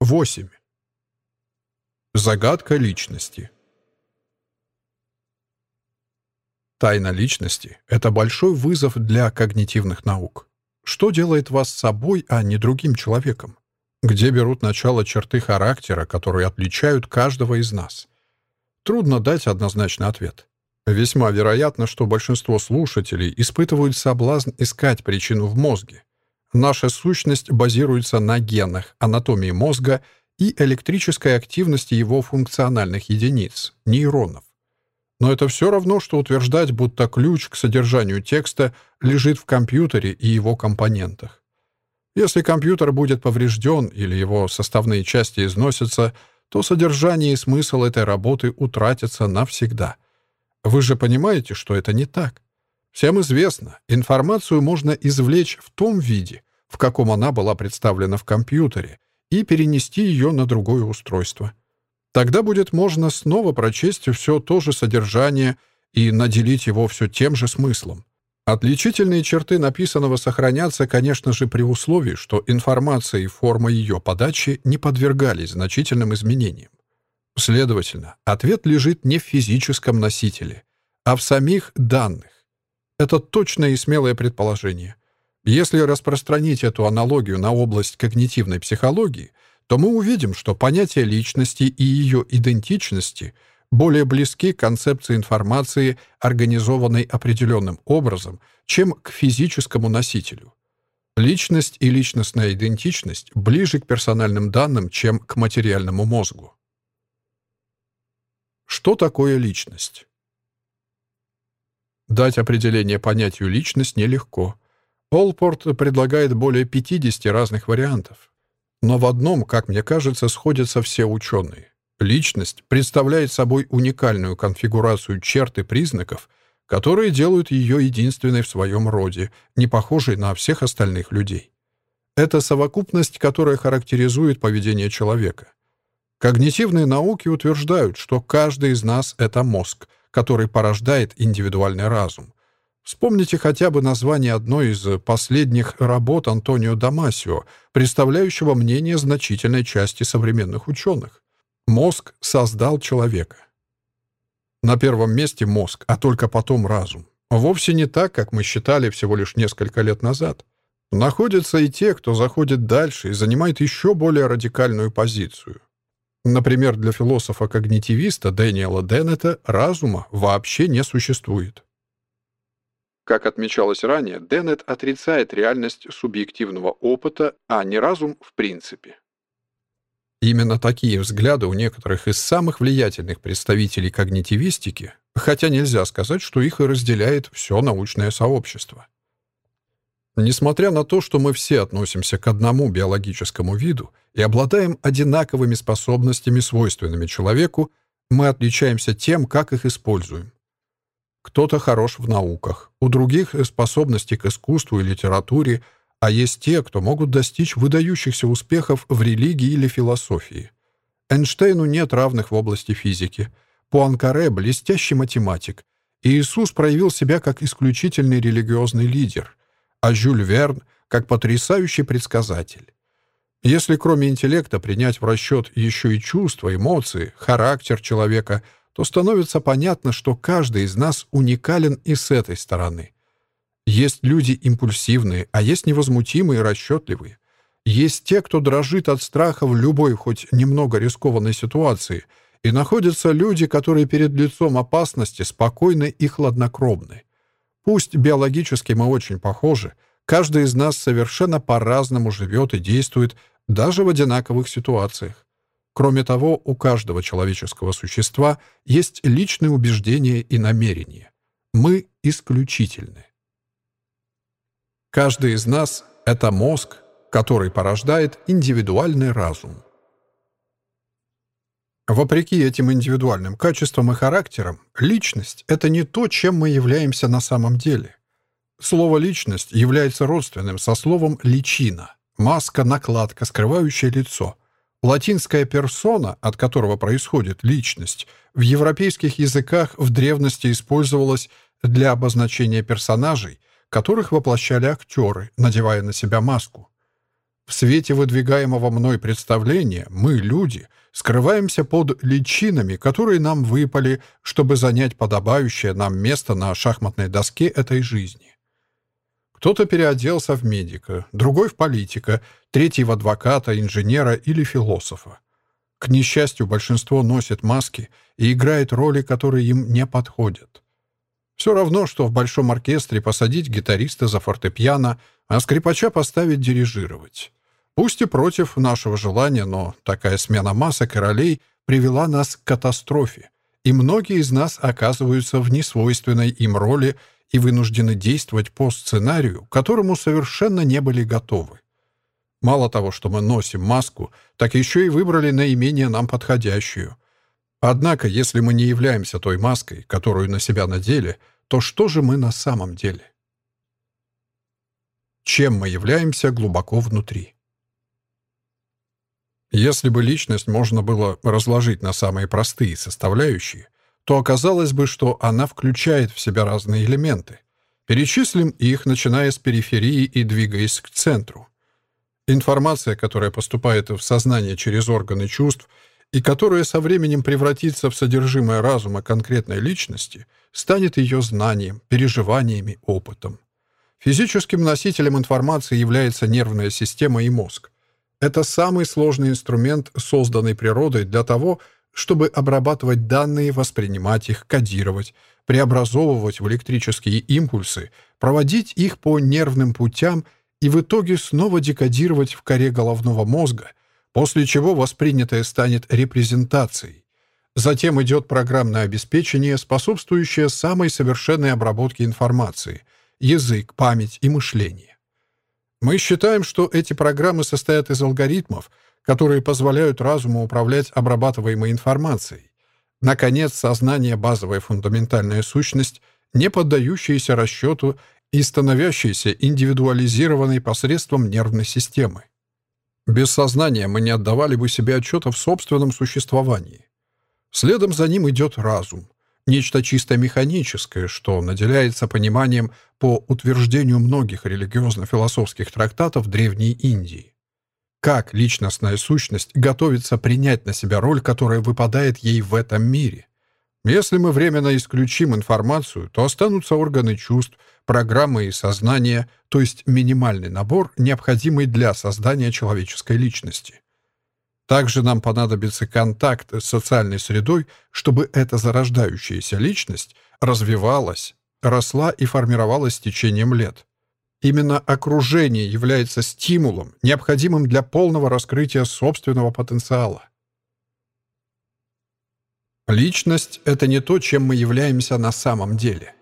8. Загадка личности. Тайна личности — это большой вызов для когнитивных наук. Что делает вас собой, а не другим человеком? Где берут начало черты характера, которые отличают каждого из нас? Трудно дать однозначный ответ. Весьма вероятно, что большинство слушателей испытывают соблазн искать причину в мозге. Наша сущность базируется на генах, анатомии мозга и электрической активности его функциональных единиц — нейронов. Но это все равно, что утверждать, будто ключ к содержанию текста лежит в компьютере и его компонентах. Если компьютер будет поврежден или его составные части износятся, то содержание и смысл этой работы утратятся навсегда — вы же понимаете, что это не так. Всем известно, информацию можно извлечь в том виде, в каком она была представлена в компьютере, и перенести ее на другое устройство. Тогда будет можно снова прочесть все то же содержание и наделить его все тем же смыслом. Отличительные черты написанного сохранятся, конечно же, при условии, что информация и форма ее подачи не подвергались значительным изменениям. Следовательно, ответ лежит не в физическом носителе, а в самих данных. Это точное и смелое предположение. Если распространить эту аналогию на область когнитивной психологии, то мы увидим, что понятие личности и ее идентичности более близки к концепции информации, организованной определенным образом, чем к физическому носителю. Личность и личностная идентичность ближе к персональным данным, чем к материальному мозгу. Что такое личность? Дать определение понятию «личность» нелегко. Олпорт предлагает более 50 разных вариантов. Но в одном, как мне кажется, сходятся все ученые. Личность представляет собой уникальную конфигурацию черт и признаков, которые делают ее единственной в своем роде, не похожей на всех остальных людей. Это совокупность, которая характеризует поведение человека. Когнитивные науки утверждают, что каждый из нас — это мозг, который порождает индивидуальный разум. Вспомните хотя бы название одной из последних работ Антонио Дамасио, представляющего мнение значительной части современных ученых. Мозг создал человека. На первом месте мозг, а только потом разум. Вовсе не так, как мы считали всего лишь несколько лет назад. Находятся и те, кто заходит дальше и занимает еще более радикальную позицию. Например, для философа-когнитивиста Дэниела Деннета разума вообще не существует. Как отмечалось ранее, Деннет отрицает реальность субъективного опыта, а не разум в принципе. Именно такие взгляды у некоторых из самых влиятельных представителей когнитивистики, хотя нельзя сказать, что их и разделяет все научное сообщество. Несмотря на то, что мы все относимся к одному биологическому виду и обладаем одинаковыми способностями, свойственными человеку, мы отличаемся тем, как их используем. Кто-то хорош в науках, у других способности к искусству и литературе, а есть те, кто могут достичь выдающихся успехов в религии или философии. Эйнштейну нет равных в области физики. Пуанкаре — блестящий математик. Иисус проявил себя как исключительный религиозный лидер — а Жюль Верн как потрясающий предсказатель. Если кроме интеллекта принять в расчет еще и чувства, эмоции, характер человека, то становится понятно, что каждый из нас уникален и с этой стороны. Есть люди импульсивные, а есть невозмутимые и расчетливые. Есть те, кто дрожит от страха в любой, хоть немного рискованной ситуации, и находятся люди, которые перед лицом опасности спокойны и хладнокровны. Пусть биологически мы очень похожи, каждый из нас совершенно по-разному живет и действует даже в одинаковых ситуациях. Кроме того, у каждого человеческого существа есть личные убеждения и намерения. Мы исключительны. Каждый из нас — это мозг, который порождает индивидуальный разум. Вопреки этим индивидуальным качествам и характерам, личность — это не то, чем мы являемся на самом деле. Слово «личность» является родственным со словом «личина» — маска, накладка, скрывающая лицо. Латинская «персона», от которого происходит личность, в европейских языках в древности использовалась для обозначения персонажей, которых воплощали актеры, надевая на себя маску. В свете выдвигаемого мной представления мы, люди, скрываемся под личинами, которые нам выпали, чтобы занять подобающее нам место на шахматной доске этой жизни. Кто-то переоделся в медика, другой в политика, третий в адвоката, инженера или философа. К несчастью, большинство носит маски и играет роли, которые им не подходят. Все равно, что в большом оркестре посадить гитариста за фортепиано, а скрипача поставить дирижировать. Пусть и против нашего желания, но такая смена масок и ролей привела нас к катастрофе, и многие из нас оказываются в несвойственной им роли и вынуждены действовать по сценарию, к которому совершенно не были готовы. Мало того, что мы носим маску, так еще и выбрали наименее нам подходящую. Однако, если мы не являемся той маской, которую на себя надели, то что же мы на самом деле? Чем мы являемся глубоко внутри? Если бы личность можно было разложить на самые простые составляющие, то оказалось бы, что она включает в себя разные элементы. Перечислим их, начиная с периферии и двигаясь к центру. Информация, которая поступает в сознание через органы чувств и которая со временем превратится в содержимое разума конкретной личности, станет ее знанием, переживаниями, опытом. Физическим носителем информации является нервная система и мозг. Это самый сложный инструмент, созданный природой для того, чтобы обрабатывать данные, воспринимать их, кодировать, преобразовывать в электрические импульсы, проводить их по нервным путям и в итоге снова декодировать в коре головного мозга, после чего воспринятое станет репрезентацией. Затем идет программное обеспечение, способствующее самой совершенной обработке информации, язык, память и мышление. Мы считаем, что эти программы состоят из алгоритмов, которые позволяют разуму управлять обрабатываемой информацией. Наконец, сознание — базовая фундаментальная сущность, не поддающаяся расчету и становящаяся индивидуализированной посредством нервной системы. Без сознания мы не отдавали бы себе отчета в собственном существовании. Следом за ним идет разум, нечто чисто механическое, что наделяется пониманием по утверждению многих религиозно-философских трактатов Древней Индии. Как личностная сущность готовится принять на себя роль, которая выпадает ей в этом мире? Если мы временно исключим информацию, то останутся органы чувств, программы и сознание, то есть минимальный набор, необходимый для создания человеческой личности. Также нам понадобится контакт с социальной средой, чтобы эта зарождающаяся личность развивалась, росла и формировалась с течением лет. Именно окружение является стимулом, необходимым для полного раскрытия собственного потенциала. Личность — это не то, чем мы являемся на самом деле.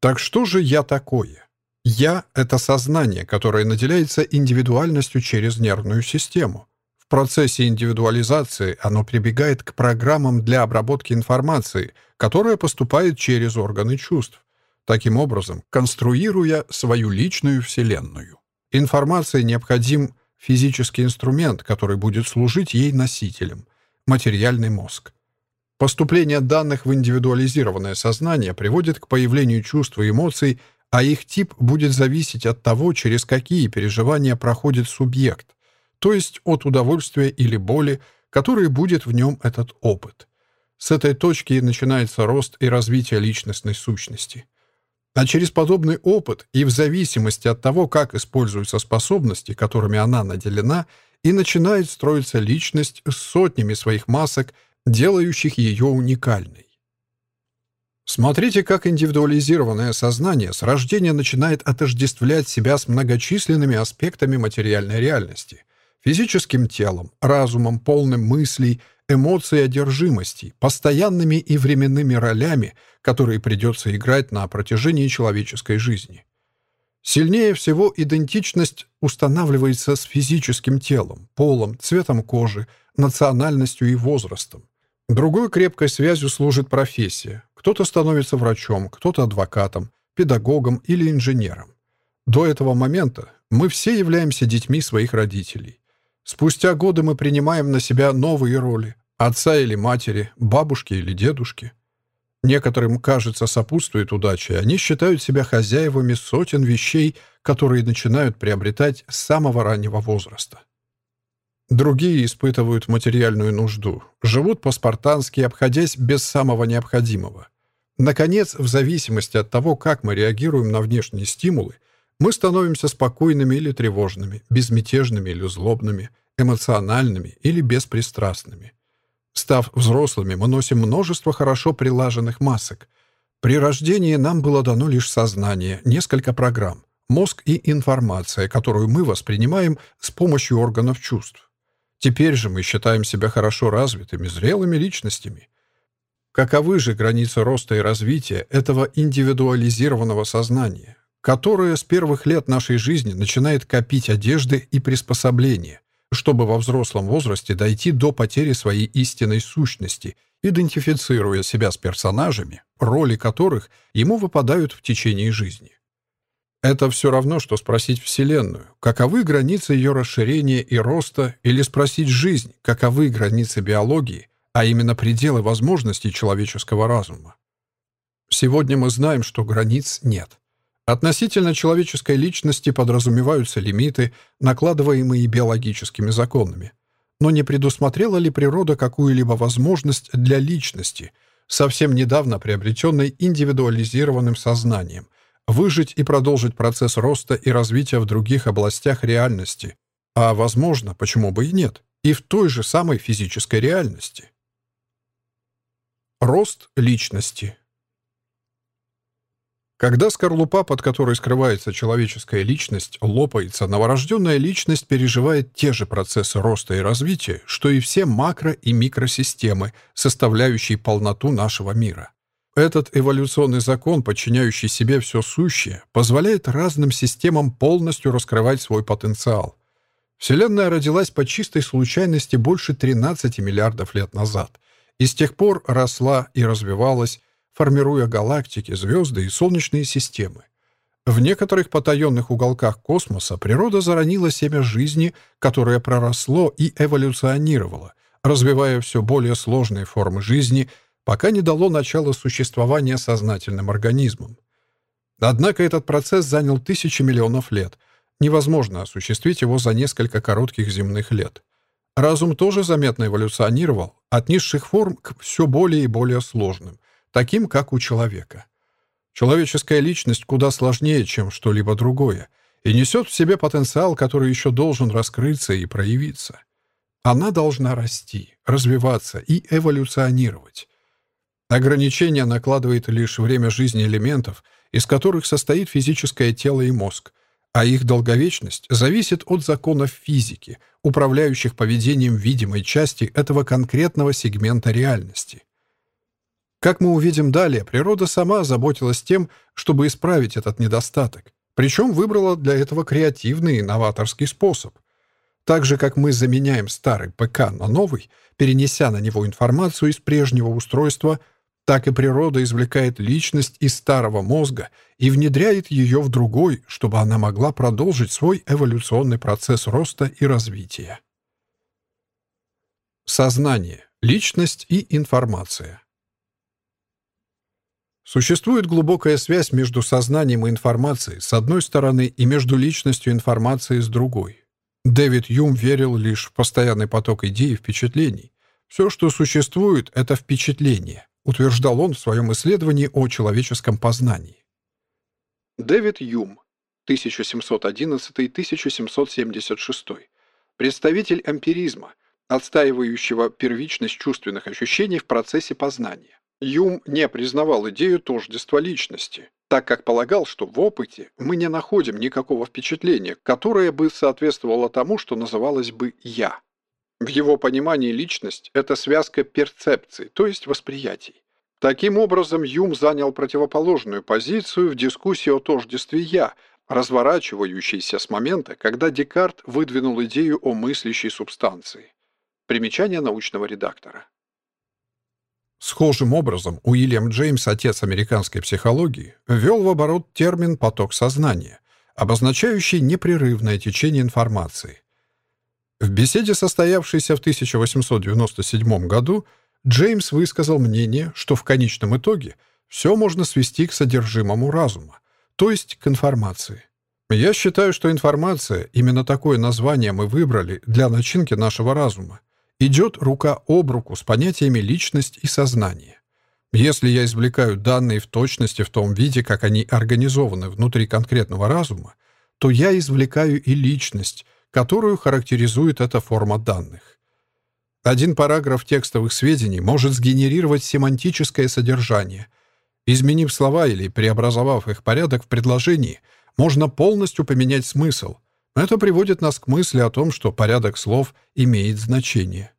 Так что же я такое? «Я» — это сознание, которое наделяется индивидуальностью через нервную систему. В процессе индивидуализации оно прибегает к программам для обработки информации, которая поступает через органы чувств, таким образом конструируя свою личную вселенную. Информации необходим физический инструмент, который будет служить ей носителем — материальный мозг. Поступление данных в индивидуализированное сознание приводит к появлению чувств и эмоций, а их тип будет зависеть от того, через какие переживания проходит субъект, то есть от удовольствия или боли, который будет в нем этот опыт. С этой точки начинается рост и развитие личностной сущности. А через подобный опыт и в зависимости от того, как используются способности, которыми она наделена, и начинает строиться личность с сотнями своих масок, делающих ее уникальной. Смотрите, как индивидуализированное сознание с рождения начинает отождествлять себя с многочисленными аспектами материальной реальности. Физическим телом, разумом, полным мыслей, эмоций и одержимостей, постоянными и временными ролями, которые придется играть на протяжении человеческой жизни. Сильнее всего идентичность устанавливается с физическим телом, полом, цветом кожи, национальностью и возрастом. Другой крепкой связью служит профессия. Кто-то становится врачом, кто-то адвокатом, педагогом или инженером. До этого момента мы все являемся детьми своих родителей. Спустя годы мы принимаем на себя новые роли – отца или матери, бабушки или дедушки. Некоторым, кажется, сопутствует удача, они считают себя хозяевами сотен вещей, которые начинают приобретать с самого раннего возраста. Другие испытывают материальную нужду, живут по-спартански, обходясь без самого необходимого. Наконец, в зависимости от того, как мы реагируем на внешние стимулы, мы становимся спокойными или тревожными, безмятежными или злобными, эмоциональными или беспристрастными. Став взрослыми, мы носим множество хорошо прилаженных масок. При рождении нам было дано лишь сознание, несколько программ, мозг и информация, которую мы воспринимаем с помощью органов чувств. Теперь же мы считаем себя хорошо развитыми, зрелыми личностями. Каковы же границы роста и развития этого индивидуализированного сознания, которое с первых лет нашей жизни начинает копить одежды и приспособления, чтобы во взрослом возрасте дойти до потери своей истинной сущности, идентифицируя себя с персонажами, роли которых ему выпадают в течение жизни. Это все равно, что спросить Вселенную, каковы границы ее расширения и роста, или спросить жизнь, каковы границы биологии, а именно пределы возможностей человеческого разума. Сегодня мы знаем, что границ нет. Относительно человеческой личности подразумеваются лимиты, накладываемые биологическими законами. Но не предусмотрела ли природа какую-либо возможность для личности, совсем недавно приобретенной индивидуализированным сознанием, выжить и продолжить процесс роста и развития в других областях реальности, а, возможно, почему бы и нет, и в той же самой физической реальности. Рост личности Когда скорлупа, под которой скрывается человеческая личность, лопается, новорожденная личность переживает те же процессы роста и развития, что и все макро- и микросистемы, составляющие полноту нашего мира. Этот эволюционный закон, подчиняющий себе все сущее, позволяет разным системам полностью раскрывать свой потенциал. Вселенная родилась по чистой случайности больше 13 миллиардов лет назад и с тех пор росла и развивалась, формируя галактики, звезды и солнечные системы. В некоторых потаенных уголках космоса природа заронила семя жизни, которое проросло и эволюционировало, развивая все более сложные формы жизни — пока не дало начало существования сознательным организмам. Однако этот процесс занял тысячи миллионов лет. Невозможно осуществить его за несколько коротких земных лет. Разум тоже заметно эволюционировал от низших форм к все более и более сложным, таким, как у человека. Человеческая личность куда сложнее, чем что-либо другое, и несет в себе потенциал, который еще должен раскрыться и проявиться. Она должна расти, развиваться и эволюционировать. Ограничение накладывает лишь время жизни элементов, из которых состоит физическое тело и мозг, а их долговечность зависит от законов физики, управляющих поведением видимой части этого конкретного сегмента реальности. Как мы увидим далее, природа сама заботилась тем, чтобы исправить этот недостаток, причем выбрала для этого креативный и новаторский способ. Так же, как мы заменяем старый ПК на новый, перенеся на него информацию из прежнего устройства – так и природа извлекает личность из старого мозга и внедряет ее в другой, чтобы она могла продолжить свой эволюционный процесс роста и развития. Сознание, личность и информация. Существует глубокая связь между сознанием и информацией с одной стороны и между личностью и информацией с другой. Дэвид Юм верил лишь в постоянный поток идей и впечатлений. Все, что существует, — это впечатление утверждал он в своем исследовании о человеческом познании. Дэвид Юм, 1711-1776, представитель эмпиризма, отстаивающего первичность чувственных ощущений в процессе познания. Юм не признавал идею тождества личности, так как полагал, что в опыте мы не находим никакого впечатления, которое бы соответствовало тому, что называлось бы «я». В его понимании личность — это связка перцепций, то есть восприятий. Таким образом, Юм занял противоположную позицию в дискуссии о тождестве «я», разворачивающейся с момента, когда Декарт выдвинул идею о мыслящей субстанции. Примечание научного редактора. Схожим образом Уильям Джеймс, отец американской психологии, ввел в оборот термин «поток сознания», обозначающий непрерывное течение информации. В беседе, состоявшейся в 1897 году, Джеймс высказал мнение, что в конечном итоге все можно свести к содержимому разума, то есть к информации. Я считаю, что информация, именно такое название мы выбрали для начинки нашего разума, идет рука об руку с понятиями личность и сознание. Если я извлекаю данные в точности в том виде, как они организованы внутри конкретного разума, то я извлекаю и личность, которую характеризует эта форма данных. Один параграф текстовых сведений может сгенерировать семантическое содержание. Изменив слова или преобразовав их порядок в предложении, можно полностью поменять смысл. Это приводит нас к мысли о том, что порядок слов имеет значение.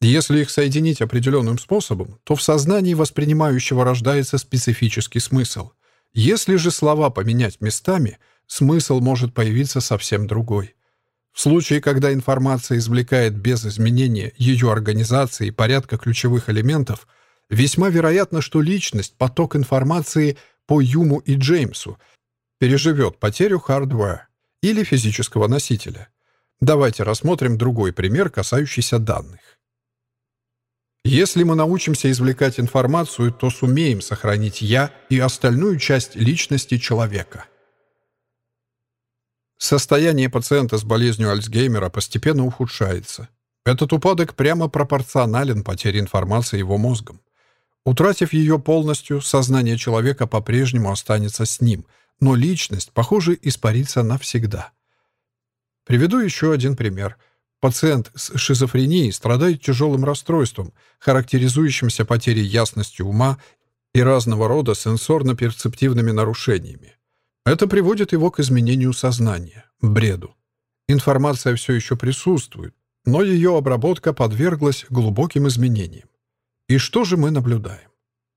Если их соединить определенным способом, то в сознании воспринимающего рождается специфический смысл. Если же слова поменять местами, смысл может появиться совсем другой. В случае, когда информация извлекает без изменения ее организации и порядка ключевых элементов, весьма вероятно, что личность, поток информации по Юму и Джеймсу переживет потерю хардвера или физического носителя. Давайте рассмотрим другой пример, касающийся данных. Если мы научимся извлекать информацию, то сумеем сохранить «я» и остальную часть личности человека. Состояние пациента с болезнью Альцгеймера постепенно ухудшается. Этот упадок прямо пропорционален потере информации его мозгом. Утратив ее полностью, сознание человека по-прежнему останется с ним, но личность, похоже, испарится навсегда. Приведу еще один пример — Пациент с шизофренией страдает тяжелым расстройством, характеризующимся потерей ясности ума и разного рода сенсорно-перцептивными нарушениями. Это приводит его к изменению сознания, бреду. Информация все еще присутствует, но ее обработка подверглась глубоким изменениям. И что же мы наблюдаем?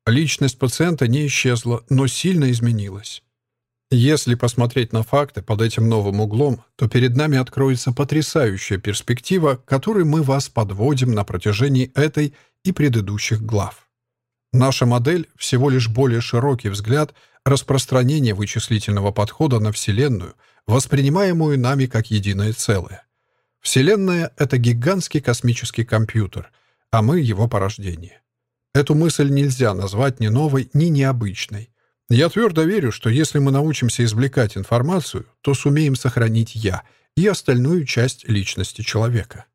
Личность пациента не исчезла, но сильно изменилась. Если посмотреть на факты под этим новым углом, то перед нами откроется потрясающая перспектива, которой мы вас подводим на протяжении этой и предыдущих глав. Наша модель — всего лишь более широкий взгляд распространения вычислительного подхода на Вселенную, воспринимаемую нами как единое целое. Вселенная — это гигантский космический компьютер, а мы — его порождение. Эту мысль нельзя назвать ни новой, ни необычной. Я твердо верю, что если мы научимся извлекать информацию, то сумеем сохранить «я» и остальную часть личности человека.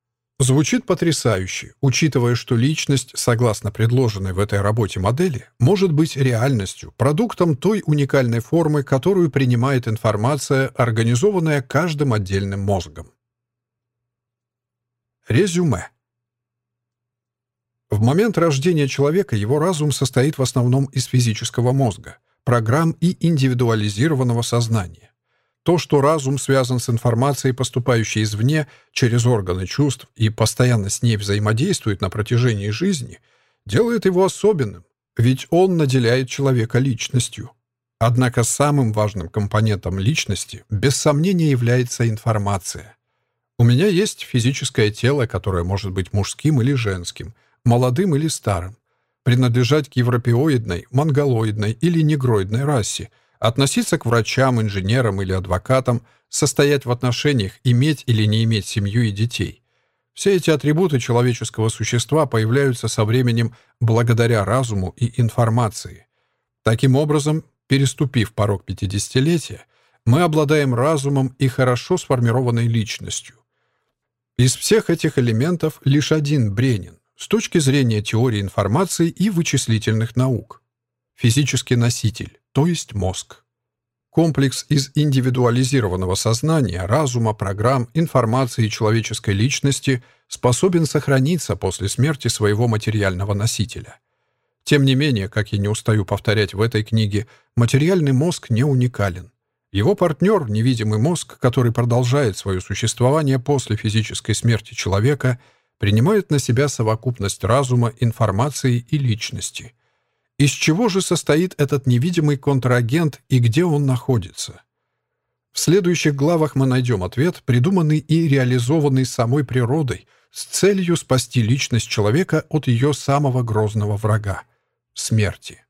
Звучит потрясающе, учитывая, что личность, согласно предложенной в этой работе модели, может быть реальностью, продуктом той уникальной формы, которую принимает информация, организованная каждым отдельным мозгом. Резюме. В момент рождения человека его разум состоит в основном из физического мозга — программ и индивидуализированного сознания. То, что разум связан с информацией, поступающей извне, через органы чувств и постоянно с ней взаимодействует на протяжении жизни, делает его особенным, ведь он наделяет человека личностью. Однако самым важным компонентом личности, без сомнения, является информация. У меня есть физическое тело, которое может быть мужским или женским, молодым или старым принадлежать к европеоидной, монголоидной или негроидной расе, относиться к врачам, инженерам или адвокатам, состоять в отношениях, иметь или не иметь семью и детей. Все эти атрибуты человеческого существа появляются со временем благодаря разуму и информации. Таким образом, переступив порог пятидесятилетия, мы обладаем разумом и хорошо сформированной личностью. Из всех этих элементов лишь один бренен с точки зрения теории информации и вычислительных наук. Физический носитель, то есть мозг. Комплекс из индивидуализированного сознания, разума, программ, информации и человеческой личности способен сохраниться после смерти своего материального носителя. Тем не менее, как я не устаю повторять в этой книге, материальный мозг не уникален. Его партнер, невидимый мозг, который продолжает свое существование после физической смерти человека – принимают на себя совокупность разума, информации и личности. Из чего же состоит этот невидимый контрагент и где он находится? В следующих главах мы найдем ответ, придуманный и реализованный самой природой, с целью спасти личность человека от ее самого грозного врага — смерти.